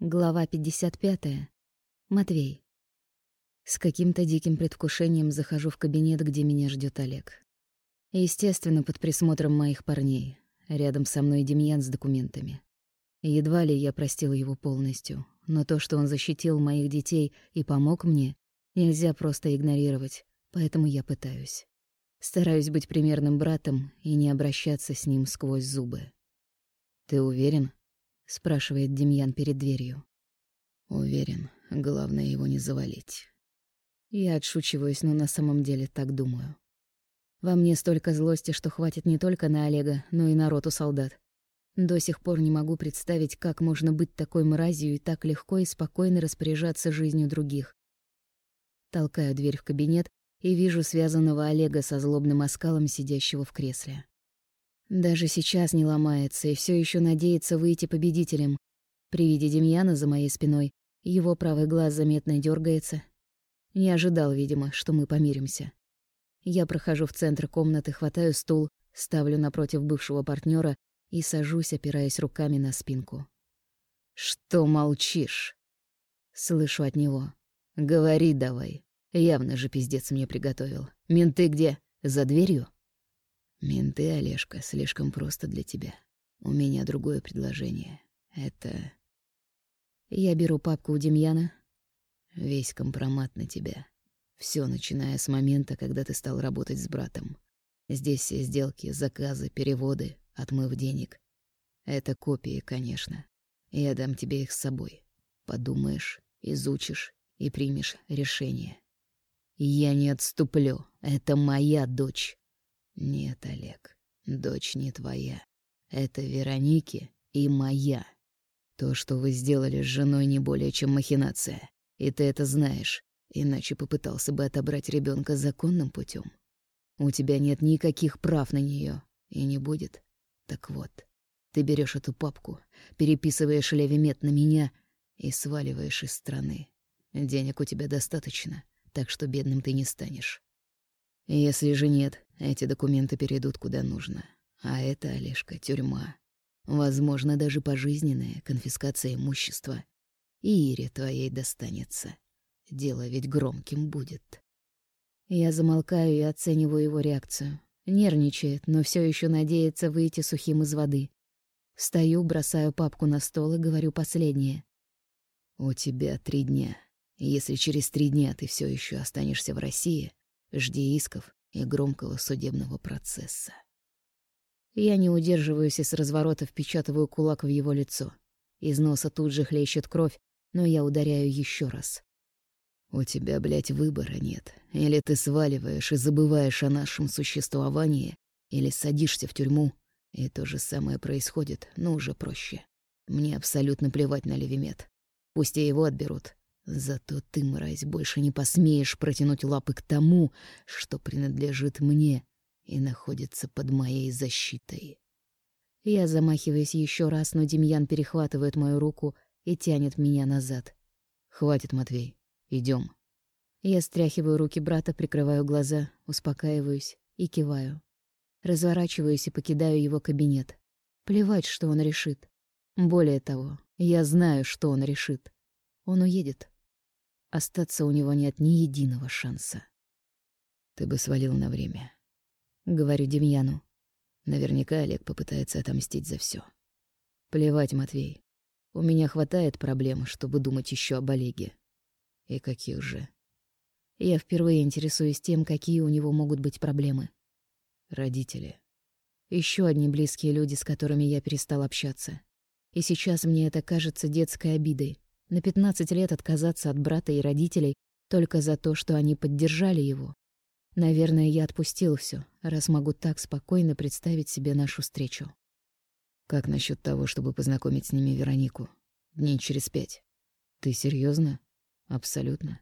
Глава 55. Матвей. С каким-то диким предвкушением захожу в кабинет, где меня ждет Олег. Естественно, под присмотром моих парней. Рядом со мной Демьян с документами. Едва ли я простил его полностью, но то, что он защитил моих детей и помог мне, нельзя просто игнорировать, поэтому я пытаюсь. Стараюсь быть примерным братом и не обращаться с ним сквозь зубы. «Ты уверен?» — спрашивает Демьян перед дверью. Уверен, главное его не завалить. Я отшучиваюсь, но на самом деле так думаю. Во мне столько злости, что хватит не только на Олега, но и на роту солдат. До сих пор не могу представить, как можно быть такой мразью и так легко и спокойно распоряжаться жизнью других. Толкаю дверь в кабинет и вижу связанного Олега со злобным оскалом, сидящего в кресле. Даже сейчас не ломается и все еще надеется выйти победителем. При виде Демьяна за моей спиной его правый глаз заметно дергается. Не ожидал, видимо, что мы помиримся. Я прохожу в центр комнаты, хватаю стул, ставлю напротив бывшего партнера и сажусь, опираясь руками на спинку. «Что молчишь?» Слышу от него. «Говори давай. Явно же пиздец мне приготовил. Менты где? За дверью?» Менты, Олежка, слишком просто для тебя. У меня другое предложение. Это... Я беру папку у Демьяна. Весь компромат на тебя. Все, начиная с момента, когда ты стал работать с братом. Здесь все сделки, заказы, переводы, отмыв денег. Это копии, конечно. Я дам тебе их с собой. Подумаешь, изучишь и примешь решение. Я не отступлю. Это моя дочь. Нет, Олег, дочь не твоя. Это Вероники и моя. То, что вы сделали с женой, не более чем махинация. И ты это знаешь, иначе попытался бы отобрать ребенка законным путем. У тебя нет никаких прав на нее и не будет. Так вот, ты берешь эту папку, переписываешь левимет на меня и сваливаешь из страны. Денег у тебя достаточно, так что бедным ты не станешь. Если же нет, эти документы перейдут куда нужно. А это, Олежка, тюрьма. Возможно, даже пожизненная конфискация имущества. И Ире твоей достанется. Дело ведь громким будет. Я замолкаю и оцениваю его реакцию. Нервничает, но все еще надеется выйти сухим из воды. Встаю, бросаю папку на стол и говорю последнее. «У тебя три дня. Если через три дня ты все еще останешься в России, Жди исков и громкого судебного процесса. Я не удерживаюсь и с разворота впечатываю кулак в его лицо. Из носа тут же хлещет кровь, но я ударяю еще раз. «У тебя, блядь, выбора нет. Или ты сваливаешь и забываешь о нашем существовании, или садишься в тюрьму. И то же самое происходит, но уже проще. Мне абсолютно плевать на Левимет. Пусть и его отберут, Зато ты, мразь, больше не посмеешь протянуть лапы к тому, что принадлежит мне и находится под моей защитой. Я замахиваюсь еще раз, но Демьян перехватывает мою руку и тянет меня назад. «Хватит, Матвей, идем. Я стряхиваю руки брата, прикрываю глаза, успокаиваюсь и киваю. Разворачиваюсь и покидаю его кабинет. Плевать, что он решит. Более того, я знаю, что он решит. Он уедет. Остаться у него нет ни единого шанса. «Ты бы свалил на время», — говорю Демьяну. Наверняка Олег попытается отомстить за все. Плевать, Матвей. У меня хватает проблем, чтобы думать еще об Олеге. И каких же? Я впервые интересуюсь тем, какие у него могут быть проблемы. Родители. Еще одни близкие люди, с которыми я перестал общаться. И сейчас мне это кажется детской обидой. На 15 лет отказаться от брата и родителей только за то, что они поддержали его. Наверное, я отпустил все, раз могу так спокойно представить себе нашу встречу. Как насчет того, чтобы познакомить с ними Веронику? Дней через пять. Ты серьезно? Абсолютно.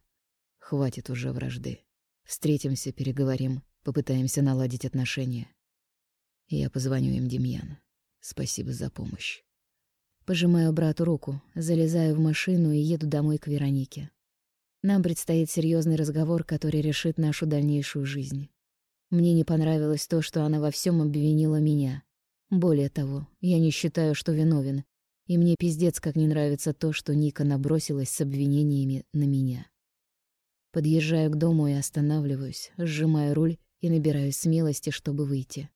Хватит уже вражды. Встретимся, переговорим, попытаемся наладить отношения. Я позвоню им, Демьян. Спасибо за помощь. Пожимаю брату руку, залезаю в машину и еду домой к Веронике. Нам предстоит серьезный разговор, который решит нашу дальнейшую жизнь. Мне не понравилось то, что она во всем обвинила меня. Более того, я не считаю, что виновен. И мне пиздец как не нравится то, что Ника набросилась с обвинениями на меня. Подъезжаю к дому и останавливаюсь, сжимаю руль и набираюсь смелости, чтобы выйти.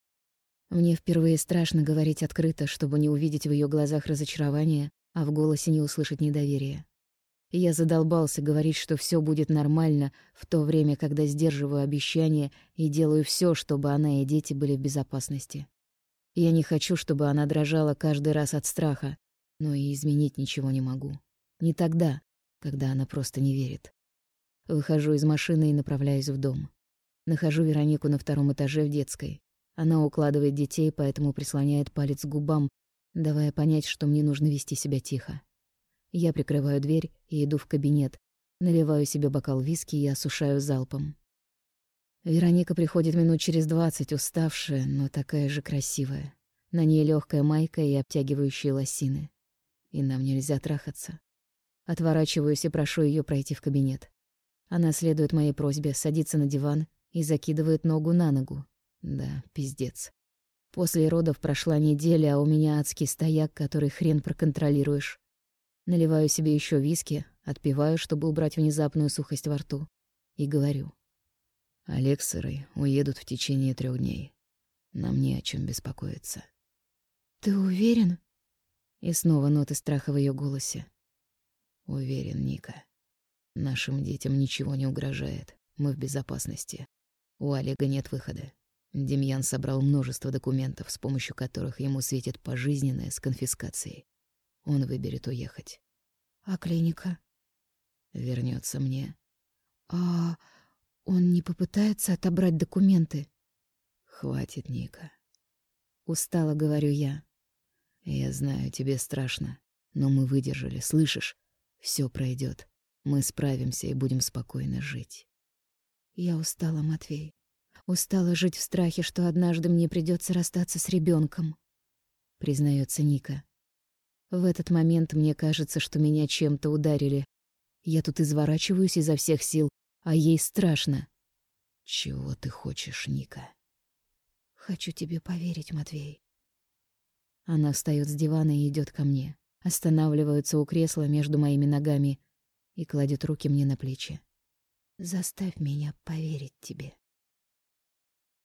Мне впервые страшно говорить открыто, чтобы не увидеть в ее глазах разочарование, а в голосе не услышать недоверия. Я задолбался говорить, что все будет нормально, в то время, когда сдерживаю обещания и делаю все, чтобы она и дети были в безопасности. Я не хочу, чтобы она дрожала каждый раз от страха, но и изменить ничего не могу. Не тогда, когда она просто не верит. Выхожу из машины и направляюсь в дом. Нахожу Веронику на втором этаже в детской. Она укладывает детей, поэтому прислоняет палец к губам, давая понять, что мне нужно вести себя тихо. Я прикрываю дверь и иду в кабинет, наливаю себе бокал виски и осушаю залпом. Вероника приходит минут через двадцать, уставшая, но такая же красивая. На ней легкая майка и обтягивающие лосины. И нам нельзя трахаться. Отворачиваюсь и прошу ее пройти в кабинет. Она следует моей просьбе, садится на диван и закидывает ногу на ногу. Да, пиздец. После родов прошла неделя, а у меня адский стояк, который хрен проконтролируешь. Наливаю себе еще виски, отпиваю, чтобы убрать внезапную сухость во рту. И говорю. Олег с Ирой уедут в течение трех дней. Нам не о чем беспокоиться. «Ты уверен?» И снова ноты страха в ее голосе. Уверен, Ника. Нашим детям ничего не угрожает. Мы в безопасности. У Олега нет выхода. Демьян собрал множество документов, с помощью которых ему светит пожизненное с конфискацией. Он выберет уехать. А клиника? Вернется мне. А он не попытается отобрать документы? Хватит, Ника. Устало говорю я. Я знаю, тебе страшно, но мы выдержали, слышишь? Все пройдет. Мы справимся и будем спокойно жить. Я устала, Матвей. Устала жить в страхе, что однажды мне придется расстаться с ребенком, признается Ника. В этот момент мне кажется, что меня чем-то ударили. Я тут изворачиваюсь изо всех сил, а ей страшно. Чего ты хочешь, Ника? Хочу тебе поверить, Матвей. Она встает с дивана и идет ко мне, останавливается у кресла между моими ногами и кладет руки мне на плечи. Заставь меня поверить тебе.